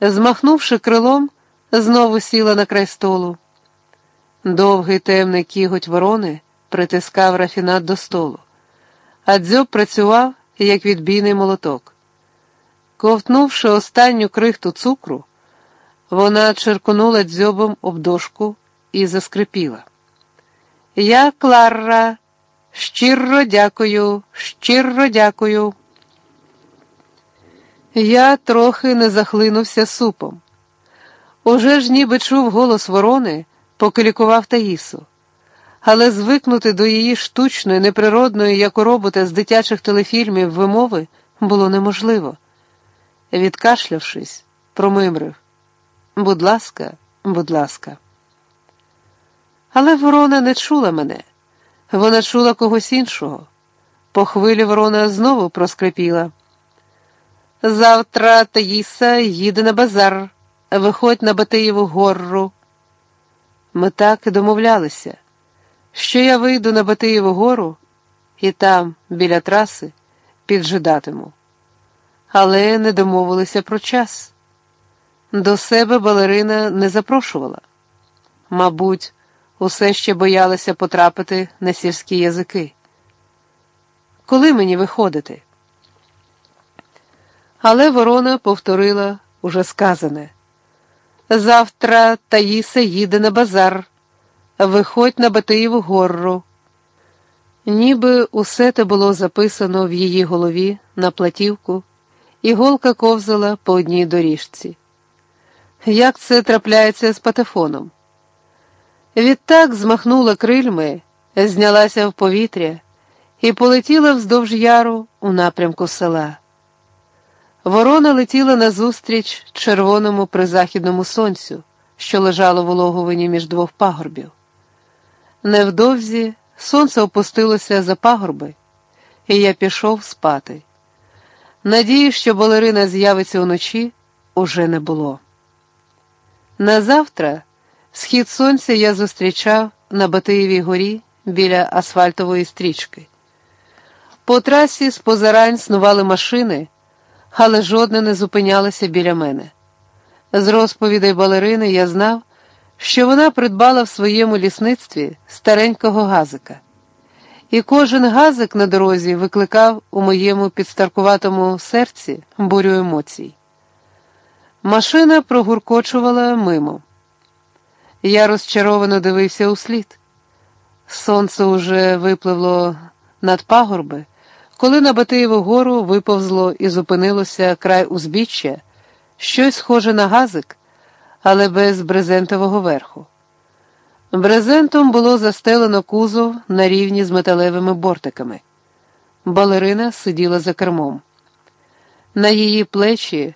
Змахнувши крилом, знову сіла на край столу. Довгий темний кіготь ворони притискав рафінат до столу, а дзьоб працював, як відбійний молоток. Ковтнувши останню крихту цукру, вона черконула дзьобом об дошку і заскрипіла. Я, Кларра, щиро дякую, щиро дякую. Я трохи не захлинувся супом. Уже ж ніби чув голос ворони, поки лікував Таїсу, але звикнути до її штучної, неприродної, як у робота з дитячих телефільмів вимови було неможливо. Відкашлявшись, промимрив будь ласка, будь ласка. Але ворона не чула мене, вона чула когось іншого. По хвилі ворона знову проскрипіла. Завтра Таїса їде на базар, виходь на Батиєву гору. Ми так і домовлялися, що я вийду на Батиєву гору і там, біля траси, піджидатиму. Але не домовилися про час. До себе балерина не запрошувала. Мабуть, усе ще боялася потрапити на сільські язики. Коли мені виходити? Але ворона повторила уже сказане. Завтра Таїса їде на базар, виходь на Батиєву гору. Ніби усе те було записано в її голові на платівку, і голка ковзала по одній доріжці. Як це трапляється з патефоном? Відтак змахнула крильми, знялася в повітря і полетіла вздовж яру у напрямку села. Ворона летіла назустріч червоному призахідному сонцю, що лежало в улоговині між двох пагорбів. Невдовзі сонце опустилося за пагорби, і я пішов спати. Надії, що балерина з'явиться уночі, уже не було. Назавтра схід сонця я зустрічав на Батиєвій горі біля асфальтової стрічки. По трасі з позарань снували машини але жодне не зупинялося біля мене. З розповідей балерини я знав, що вона придбала в своєму лісництві старенького газика, і кожен газик на дорозі викликав у моєму підстаркуватому серці бурю емоцій. Машина прогуркочувала мимо. Я розчаровано дивився у слід. Сонце уже випливло над пагорби. Коли на Батиєву гору виповзло і зупинилося край узбіччя, щось схоже на газик, але без брезентового верху. Брезентом було застелено кузов на рівні з металевими бортиками. Балерина сиділа за кермом. На її плечі,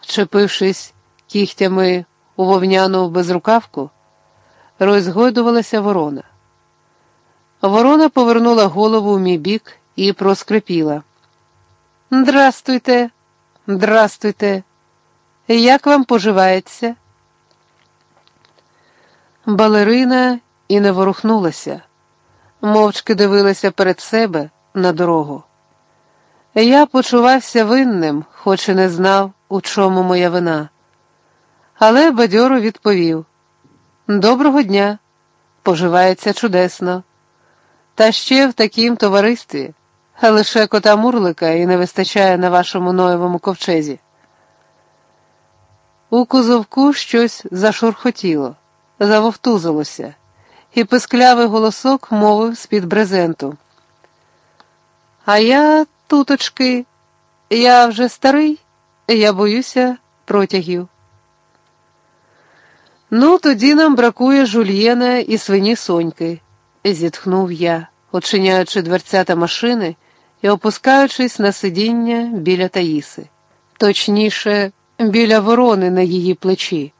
чепившись кігтями у вовняну безрукавку, розгойдувалася ворона. Ворона повернула голову в мій бік і проскрипіла. Здрастуйте, здрастуйте, як вам поживається? Балерина і не ворухнулася, мовчки дивилася перед себе на дорогу. Я почувався винним, хоч і не знав, у чому моя вина. Але бадьоро відповів: Доброго дня, поживається чудесно. Та ще в такім товаристві. Лише кота Мурлика і не вистачає на вашому ноєвому ковчезі. У кузовку щось зашурхотіло, завовтузилося, і писклявий голосок мовив з-під брезенту. А я, туточки, я вже старий, я боюся протягів. Ну, тоді нам бракує жульєна і свині соньки, зітхнув я, очиняючи дверцята машини і опускаючись на сидіння біля Таїси, точніше, біля ворони на її плечі,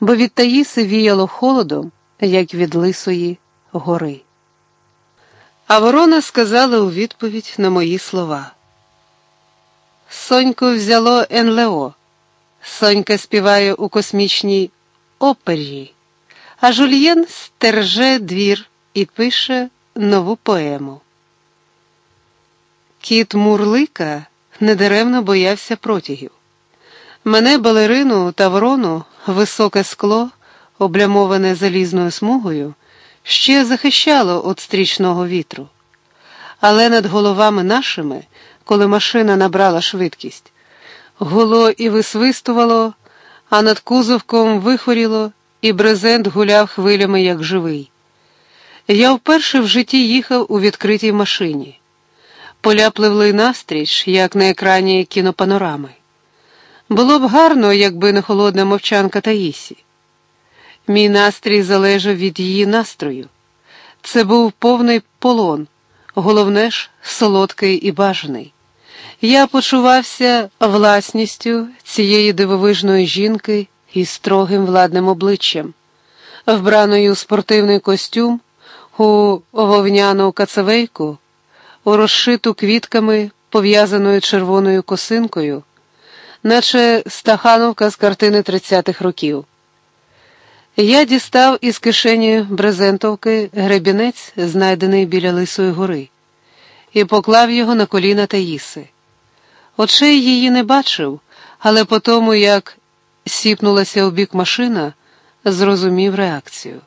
бо від Таїси віяло холодом, як від лисої гори. А ворона сказала у відповідь на мої слова. Соньку взяло НЛО. Сонька співає у космічній опері, а Жульєн стерже двір і пише нову поему. Кіт Мурлика недаремно боявся протягів. Мене балерину та ворону, високе скло, облямоване залізною смугою, ще захищало від стрічного вітру. Але над головами нашими, коли машина набрала швидкість, гуло і висвистувало, а над кузовком вихоріло, і брезент гуляв хвилями, як живий. Я вперше в житті їхав у відкритій машині. Поля пливли настріч, як на екрані кінопанорами. Було б гарно, якби не холодна мовчанка Таїсі. Мій настрій залежав від її настрою. Це був повний полон, головне ж, солодкий і бажаний. Я почувався власністю цієї дивовижної жінки із строгим владним обличчям, вбраною у спортивний костюм, у вовняну кацавейку, у розшиту квітками, пов'язаною червоною косинкою наче стахановка з картини 30-х років. Я дістав із кишені брезентовки гребінець, знайдений біля Лисої гори, і поклав його на коліна Таїси. Очей її не бачив, але по тому, як сіпнулася у бік машина, зрозумів реакцію.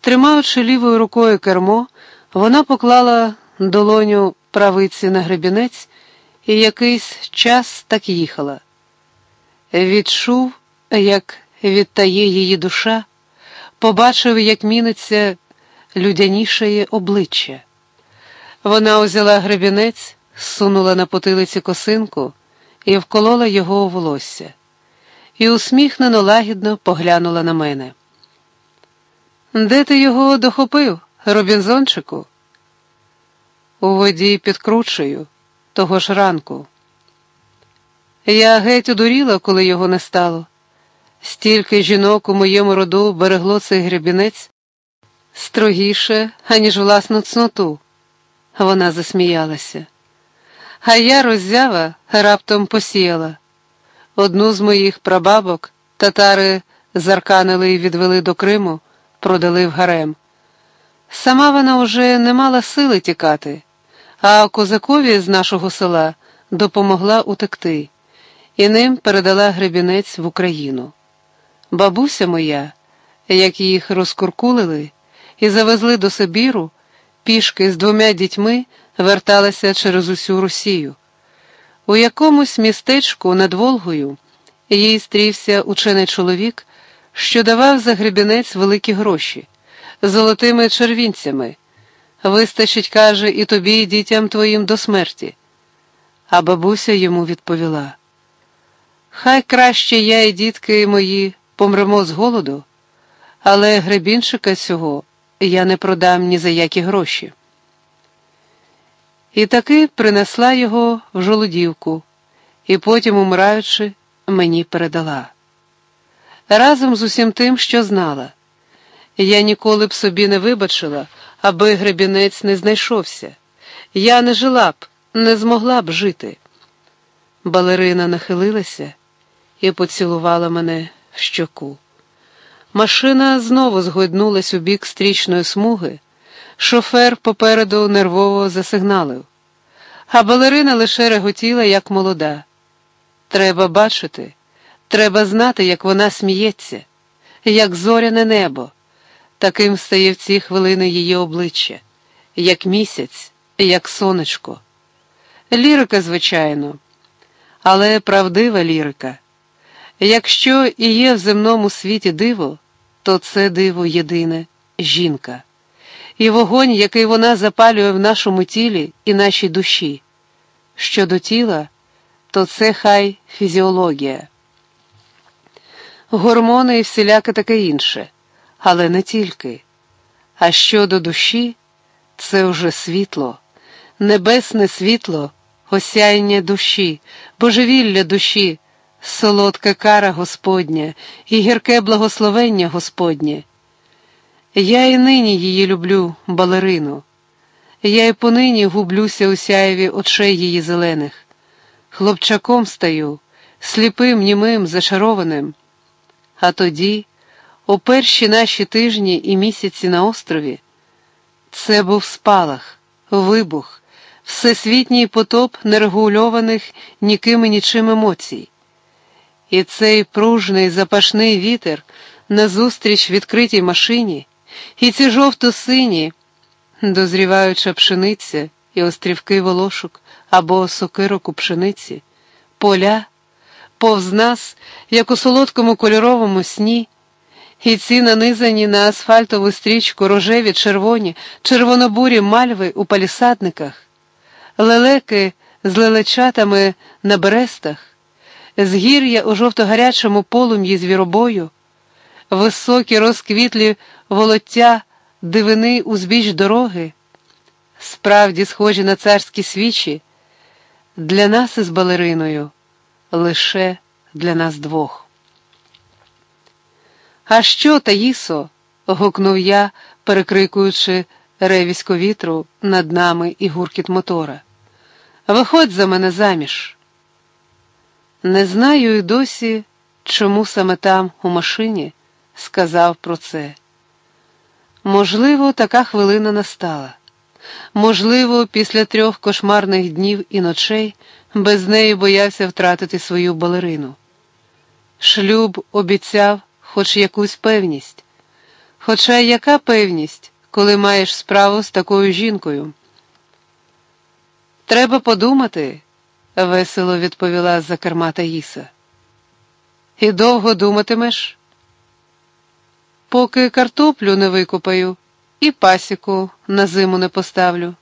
Тримаючи лівою рукою кермо, вона поклала долоню правиці на гребінець і якийсь час так їхала. Відчув, як відтає її душа, побачив, як міниться людянішає обличчя. Вона узяла гребінець, сунула на потилиці косинку і вколола його у волосся, і усміхнено лагідно поглянула на мене. Де ти його дохопив, Робінзончику? У воді підкручую того ж ранку. Я геть одуріла, коли його не стало. Стільки жінок у моєму роду берегло цей гребінець строгіше, аніж власну цноту. Вона засміялася. А я роззява раптом посіяла. Одну з моїх прабабок татари зарканили і відвели до Криму, продали в гарем. Сама вона уже не мала сили тікати а козакові з нашого села допомогла утекти і ним передала гребінець в Україну. Бабуся моя, як їх розкуркулили і завезли до Сибіру, пішки з двома дітьми верталася через усю Росію. У якомусь містечку над Волгою їй стрівся учений чоловік, що давав за гребінець великі гроші, золотими червінцями. Вистачить, каже, і тобі, і дітям твоїм до смерті. А бабуся йому відповіла: Хай краще я і дітки мої помремо з голоду, але гребінчика цього я не продам ні за які гроші. І таки принесла його в жолудівку, і потім, умираючи, мені передала. Разом з усім тим, що знала. Я ніколи б собі не вибачила аби гребінець не знайшовся. Я не жила б, не змогла б жити. Балерина нахилилася і поцілувала мене в щоку. Машина знову згойднулась у бік стрічної смуги, шофер попереду нервово засигналив, а балерина лише реготіла, як молода. Треба бачити, треба знати, як вона сміється, як зоряне небо. Таким стає в ці хвилини її обличчя, як місяць, як сонечко. Лірика, звичайно, але правдива лірика. Якщо і є в земному світі диво, то це диво єдине жінка, і вогонь, який вона запалює в нашому тілі і нашій душі. Щодо тіла, то це хай фізіологія, гормони і всіляке таке інше але не тільки. А щодо душі, це вже світло, небесне світло, осяяння душі, божевілля душі, солодка кара Господня і гірке благословення Господнє. Я і нині її люблю, балерину. Я й понині гублюся у сяєві очей її зелених. Хлопчаком стаю, сліпим, німим, зачарованим. А тоді. У перші наші тижні і місяці на острові це був спалах, вибух, всесвітній потоп нерегульованих ніким і нічим емоцій. І цей пружний запашний вітер назустріч відкритій машині, і ці жовто-сині, дозріваюча пшениця і острівки волошок або сокирок у пшениці, поля, повз нас, як у солодкому кольоровому сні, і ці нанизані на асфальтову стрічку рожеві червоні, червонобурі мальви у палісадниках, лелеки з лелечатами на берестах, згір'я у жовто-гарячому полум'ї звіробою, високі розквітлі волоття дивини узбіч дороги, справді схожі на царські свічі, для нас із балериною, лише для нас двох. А що, Таїсо? гукнув я, перекрикуючи ревісько вітру над нами і гуркіт мотора. Виходь за мене заміж. Не знаю й досі, чому саме там, у машині, сказав про це. Можливо, така хвилина настала. Можливо, після трьох кошмарних днів і ночей без неї боявся втратити свою балерину. Шлюб обіцяв хоч якусь певність. Хоча яка певність, коли маєш справу з такою жінкою? Треба подумати, весело відповіла за керма Таїса. І довго думатимеш? Поки картоплю не викопаю і пасіку на зиму не поставлю.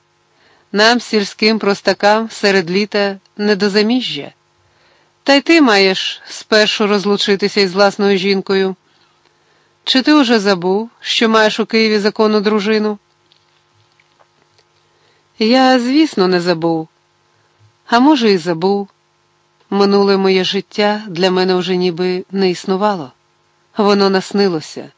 Нам, сільським простакам, серед літа не до заміжжя. Та й ти маєш спершу розлучитися із власною жінкою. Чи ти уже забув, що маєш у Києві законну дружину? Я, звісно, не забув, а може, і забув. Минуле моє життя для мене вже ніби не існувало, воно наснилося.